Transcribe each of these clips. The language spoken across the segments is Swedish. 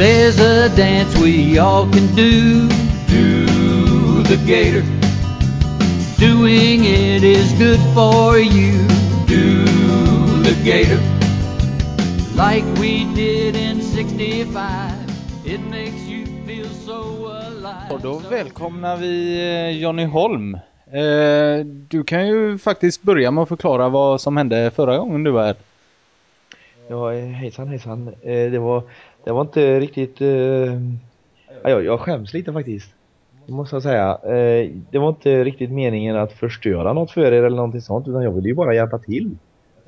There's a dance we all can do. Do the gator. Doing it is good for you. Do the gator. Like we did in 65. It makes you feel so alive. Och då välkomnar vi eh, Johnny Holm. Eh, Du kan ju faktiskt börja med att förklara vad som hände förra gången du var här. Ja, hejsan hejsan. Eh, Det var, det var inte riktigt... eh, ja, Jag, jag skäms lite faktiskt. Det måste jag säga. Eh, Det var inte riktigt meningen att förstöra något för er eller någonting sånt utan jag ville ju bara hjälpa till.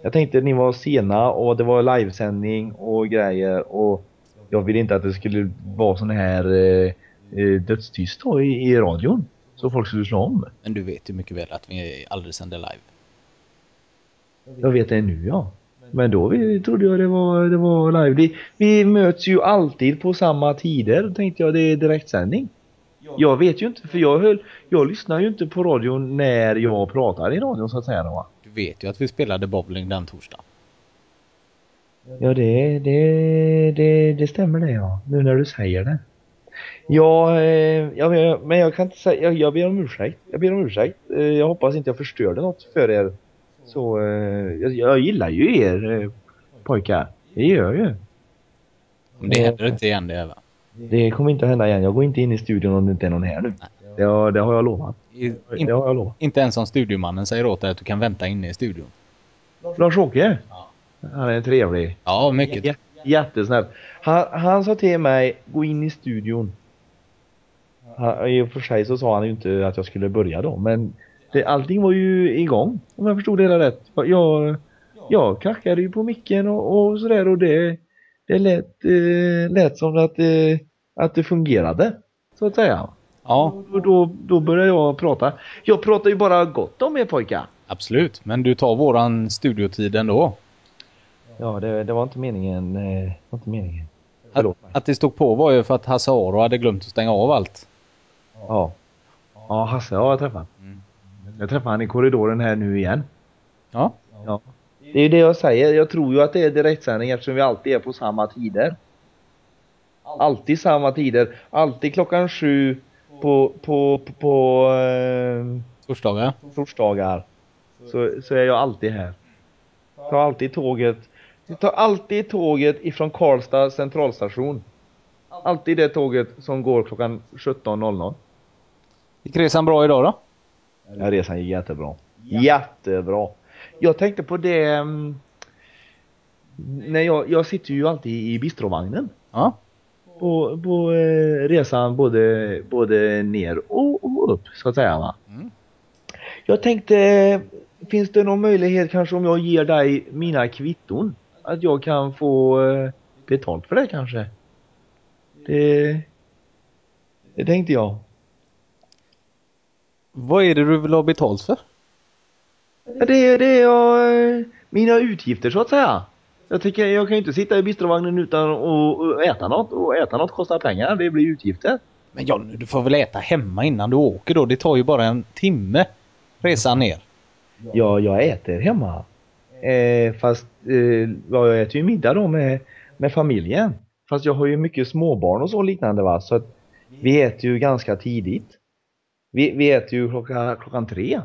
Jag tänkte att ni var sena och det var livesändning och grejer och jag ville inte att det skulle vara sån här eh, eh, dödstyst då i, i radion. Så folk skulle slå om. Men du vet ju mycket väl att vi aldrig sänder live. Jag vet det nu ja. Men då vi, trodde jag det var, det var live. Vi, vi möts ju alltid på samma tider. Tänkte jag det är direktsändning. Jag vet ju inte för jag höll, jag lyssnar ju inte på radion när jag pratar i radion så att säga då va. Du vet ju att vi spelade bowling den torsdagen. Ja det, det, det, det stämmer det ja. Nu när du säger det. Ja, eh, ja men, jag, men jag kan inte säga, jag, jag ber om ursäkt. Jag ber om ursäkt. Eh, jag hoppas inte jag förstörde något för er. Så, eh, jag, jag gillar ju er eh, pojkar. Det gör jag ju. Men det händer inte igen det va? Det kommer inte att hända igen. Jag går inte in i studion om det inte är någon här nu. Det har, det har jag lovat. I, Det in, har jag lovat. inte ens om studiomannen säger åt dig att du kan vänta inne i studion. Lars-Åke? Han är trevlig. Ja, mycket. J- jättesnäll. Han, han sa till mig, gå in i studion. Han, I och för sig så sa han ju inte att jag skulle börja då, men det, allting var ju igång. Om jag förstod det hela rätt. Jag, jag knackade ju på micken och, och sådär och det, det lät, eh, lät som att, eh, att det fungerade. Så att säga. Ja, Och då, då började jag prata. Jag pratar ju bara gott om er pojkar. absolut. Men du tar våran studiotid ändå. Ja, det, det var inte meningen. Eh, det var inte meningen. Att, att det stod på var ju för att Hasse Aro hade glömt att stänga av allt. Ja. Ja, Hasse har jag träffat. Mm. Jag träffade han i korridoren här nu igen. Ja, Ja. Det är ju det jag säger. Jag tror ju att det är direktsändning eftersom vi alltid är på samma tider. Alltid samma tider. Alltid klockan sju på, på, på, på eh, torsdagar. torsdagar. Så, så är jag alltid här. Tar alltid tåget. Jag tar alltid tåget ifrån Karlstad centralstation. Alltid det tåget som går klockan 17.00. Gick resan bra idag då? Ja, resan gick jättebra. Jättebra. Jag tänkte på det. mm, När jag, jag sitter ju alltid i bistrovagnen. Ja. På, på eh, resan både, både ner och, och upp så att säga va. Mm. Jag tänkte, finns det någon möjlighet kanske om jag ger dig mina kvitton? Att jag kan få eh, betalt för det kanske? Det, det tänkte jag. Vad är det du vill ha betalt för? Ja, Det är det jag, mina utgifter så att säga. Jag tycker jag kan ju inte sitta i bistrovagnen utan att äta något och äta något kostar pengar. Det blir utgifter. Men John, du får väl äta hemma innan du åker då. Det tar ju bara en timme resan ner. Ja, jag äter hemma. Eh, fast eh, ja, jag äter ju middag då med, med familjen. Fast jag har ju mycket småbarn och så liknande va. Så att vi äter ju ganska tidigt. Vi, vi äter ju klockan, klockan tre.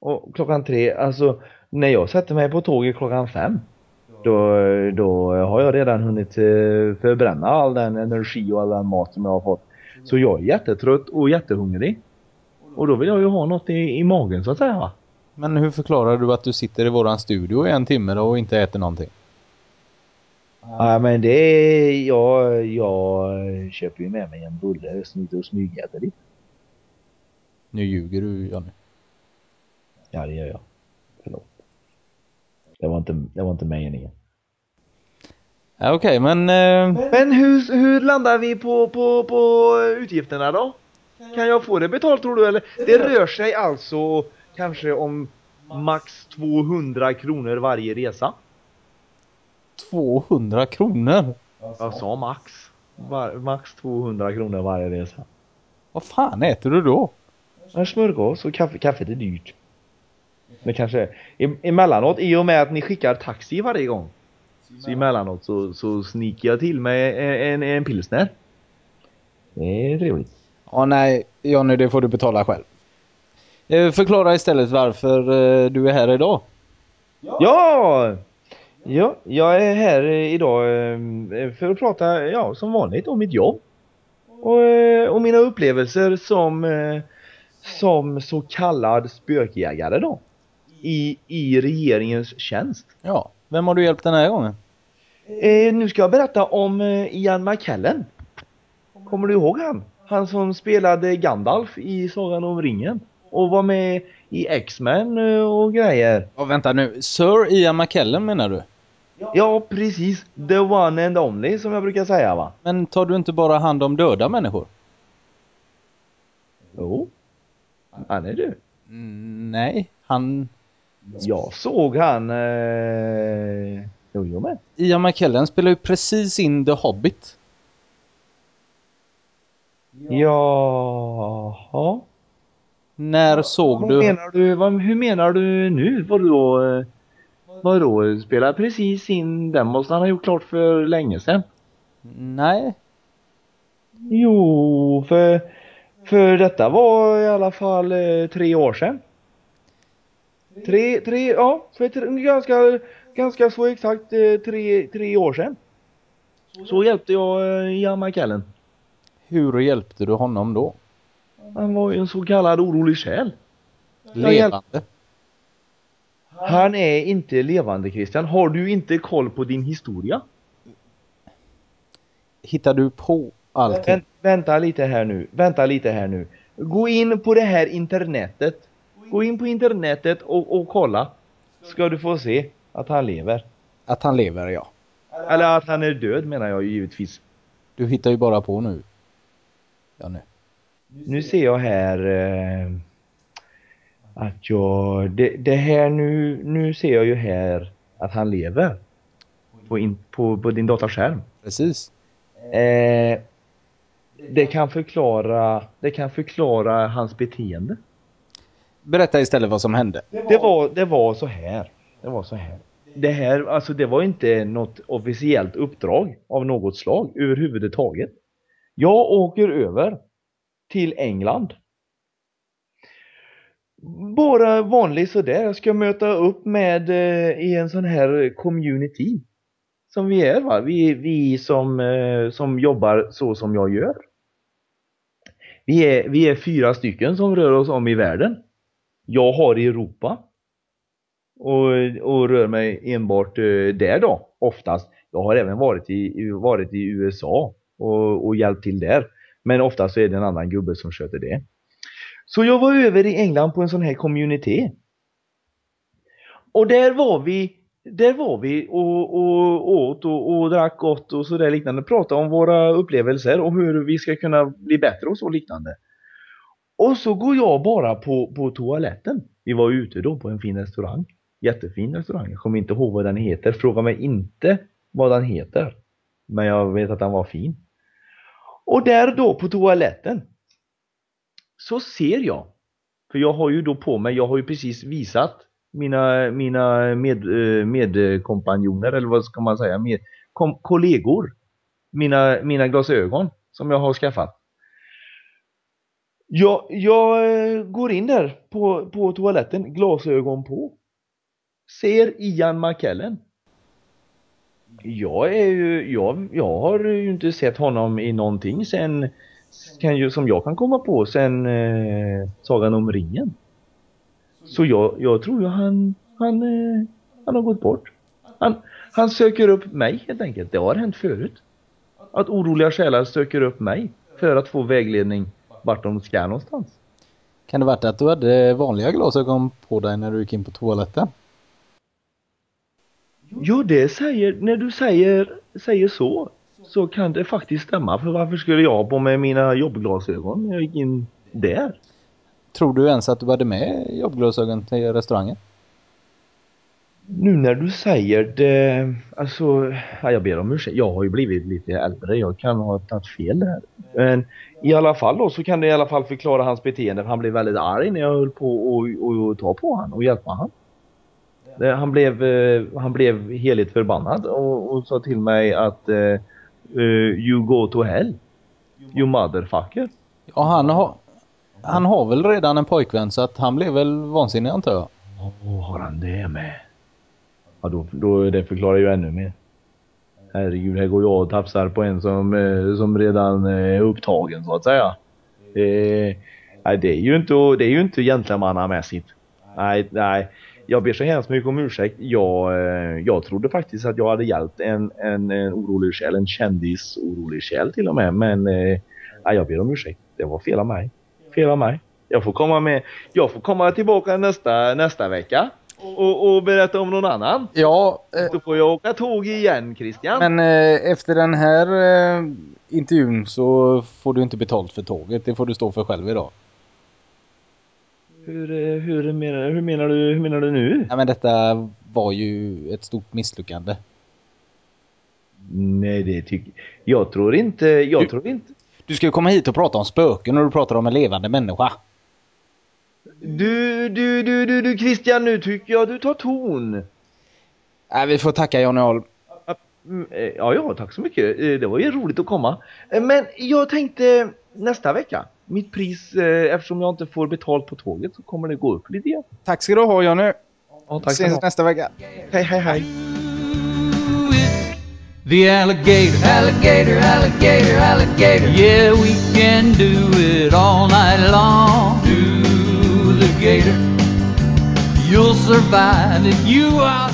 Och klockan tre, alltså när jag sätter mig på tåget klockan fem. Då, då har jag redan hunnit eh, förbränna all den energi och all den mat som jag har fått. Så jag är jättetrött och jättehungrig. Och då vill jag ju ha något i, i magen så att säga va. Men hur förklarar du att du sitter i våran studio i en timme då och inte äter någonting? Ja men det är, jag, jag köper ju med mig en bulle som och smygäter lite. Nu ljuger du Johnny. Ja det gör jag. Förlåt. Det var inte, det var inte meningen. Ja, Okej, men... Eh, Men hur, hur landar vi på, på, på utgifterna då? Kan jag få det betalt tror du eller? Det rör sig alltså kanske om max 200 kronor varje resa. 200 kronor? Jag sa max. Var, max 200 kronor varje resa. Vad fan äter du då? En smörgås och kaffe, kaffet är dyrt. Men kanske emellanåt i och med att ni skickar taxi varje gång. Så emellanåt så, så sniker jag till mig en, en, pilsner. Det är trevligt. Ja, nej, Jonny, det får du betala själv. Eh, förklara istället varför eh, du är här idag. Ja! Ja, jag är här eh, idag för att prata, ja, som vanligt om mitt jobb. Och, och mina upplevelser som, som så kallad spökjägare då. I, I regeringens tjänst. Ja, vem har du hjälpt den här gången? Eh, nu ska jag berätta om eh, Ian McKellen. Kommer du ihåg han? Han som spelade Gandalf i Sagan om ringen. Och var med i X-Men eh, och grejer. Ja, vänta nu. Sir Ian McKellen menar du? Ja, precis. The one and only som jag brukar säga va? Men tar du inte bara hand om döda människor? Jo. Han är du. Mm, nej, han... Jag såg han... Eh... Jo, jag med. Ian McKellen spelar ju precis in The Hobbit. Jaha. När såg Vad du... menar du? Vad, hur menar du nu? Vadå? eh, Vadå? Spela precis in? Den måste han ha gjort klart för länge sedan. Nej. Jo, för, för detta var i alla fall eh, tre år sedan. Tre, tre, ja, för tre, ganska, ganska så exakt eh, tre, tre år sedan. Så hjälpte jag eh, Ian McKellen. Hur hjälpte du honom då? Han var ju en så kallad orolig själ. Levande? Han är inte levande Christian. Har du inte koll på din historia? Hittar du på Vänt, vänta lite här nu. Vänta lite här nu. Gå in på det här internetet. Gå in på internetet och, och kolla. Ska du få se att han lever. Att han lever, ja. Eller att han är död menar jag givetvis. Du hittar ju bara på nu. Ja, nu. Nu ser jag här eh, att jag, det, det här nu, nu ser jag ju här att han lever. På, in, på, på din dataskärm. Precis. Eh, det kan förklara, det kan förklara hans beteende. Berätta istället vad som hände. Det var, det var så här. Det var så här. Det här, alltså det var inte något officiellt uppdrag av något slag överhuvudtaget. Jag åker över till England. Bara vanlig sådär. Jag ska möta upp med eh, i en sån här community. Som vi är va. Vi, vi som, eh, som jobbar så som jag gör. Vi är, vi är fyra stycken som rör oss om i världen. Jag har Europa. Och, och rör mig enbart eh, där då, oftast. Jag har även varit i, i- varit i USA och, och hjälpt till där. Men oftast så är det en annan gubbe som sköter det. Så jag var över i England på en sån här community. Och där var vi där var vi och, och åt och, och drack gott och sådär liknande. Pratade om våra upplevelser och hur vi ska kunna bli bättre och så liknande. Och så går jag bara på, på toaletten. Vi var ute då på en fin restaurang. Jättefin restaurang. Jag kommer inte ihåg vad den heter. Fråga mig inte vad den heter. Men jag vet att den var fin. Och där då på toaletten. Så ser jag. För jag har ju då på mig, jag har ju precis visat mina, mina med, eh, medkompanjoner eller vad ska man säga, med, kom, kollegor. Mina, mina glasögon som jag har skaffat. Jag, jag eh, går in där på, på toaletten, glasögon på. Ser Ian McKellen. Jag är ju, jag, jag har ju inte sett honom i någonting sen, kan ju, som jag kan komma på sen eh, Sagan om ringen. Så jag, jag tror ju han, han, eh, han har gått bort. Han, han söker upp mig helt enkelt. Det har hänt förut. Att oroliga själar söker upp mig för att få vägledning vart de ska någonstans. Kan det varit att du hade vanliga glasögon på dig när du gick in på toaletten? Jo, det säger, när du säger, säger så, så kan det faktiskt stämma. För varför skulle jag ha på mig mina jobbglasögon när jag gick in där? Tror du ens att du hade med jobbglasögon till restaurangen? Nu när du säger det, alltså, ja, jag ber om ursäkt. Jag har ju blivit lite äldre, jag kan ha tagit fel där. Men i alla fall då så kan det i alla fall förklara hans beteende. För han blev väldigt arg när jag höll på att och, och ta på han och hjälpa han. Eh, Han blev, eh, han blev heligt förbannad och, och sa till mig att eh, You go to hell. You motherfucker. Ja, han har, han har väl redan en pojkvän så att han blev väl vansinnig antar jag. Oh, har han det med? Ja, då, då det förklarar ju ännu mer. Herregud, här går jag och tafsar på en som, eh, som redan eh, är upptagen så att säga. Eh, nej, det är ju inte, det är ju inte gentlemannamässigt. Nej, nej. Jag ber så hemskt mycket om ursäkt. Jag, eh, jag trodde faktiskt att jag hade hjälpt en, en, en orolig själ, en kändis orolig själ till och med. Men eh, nej, jag ber om ursäkt. Det var fel av mig. Fel av mig. Jag får komma med. Jag får komma tillbaka nästa, nästa vecka. Och, och berätta om någon annan. Ja, eh, Då får jag åka tåg igen Christian. men eh, efter den här eh, intervjun så får du inte betalt för tåget. Det får du stå för själv idag. Hur, eh, hur, menar, hur, menar du, hur menar du nu? Ja, men detta var ju ett stort misslyckande. Nej det tycker jag tror inte. Jag Du- tror inte. Du ska ju komma hit och prata om spöken och du pratar om en levande människa. Du, du, du, du, du Christian nu tycker jag du tar ton. Nej, vi får tacka Johnny Holm. Mm, eh, Ja, ja, tack så mycket. Eh, Det var ju roligt att komma. Eh, Men jag tänkte nästa vecka. Mitt pris, eftersom jag inte får betalt på tåget så kommer det gå upp lite grann. Tack ska du ha Johnny. Ja, tack Ses nästa vecka. Hej, hej, hej. The alligator, alligator, alligator, alligator. Yeah, we can do it all night long. Do the gator. You'll survive if you are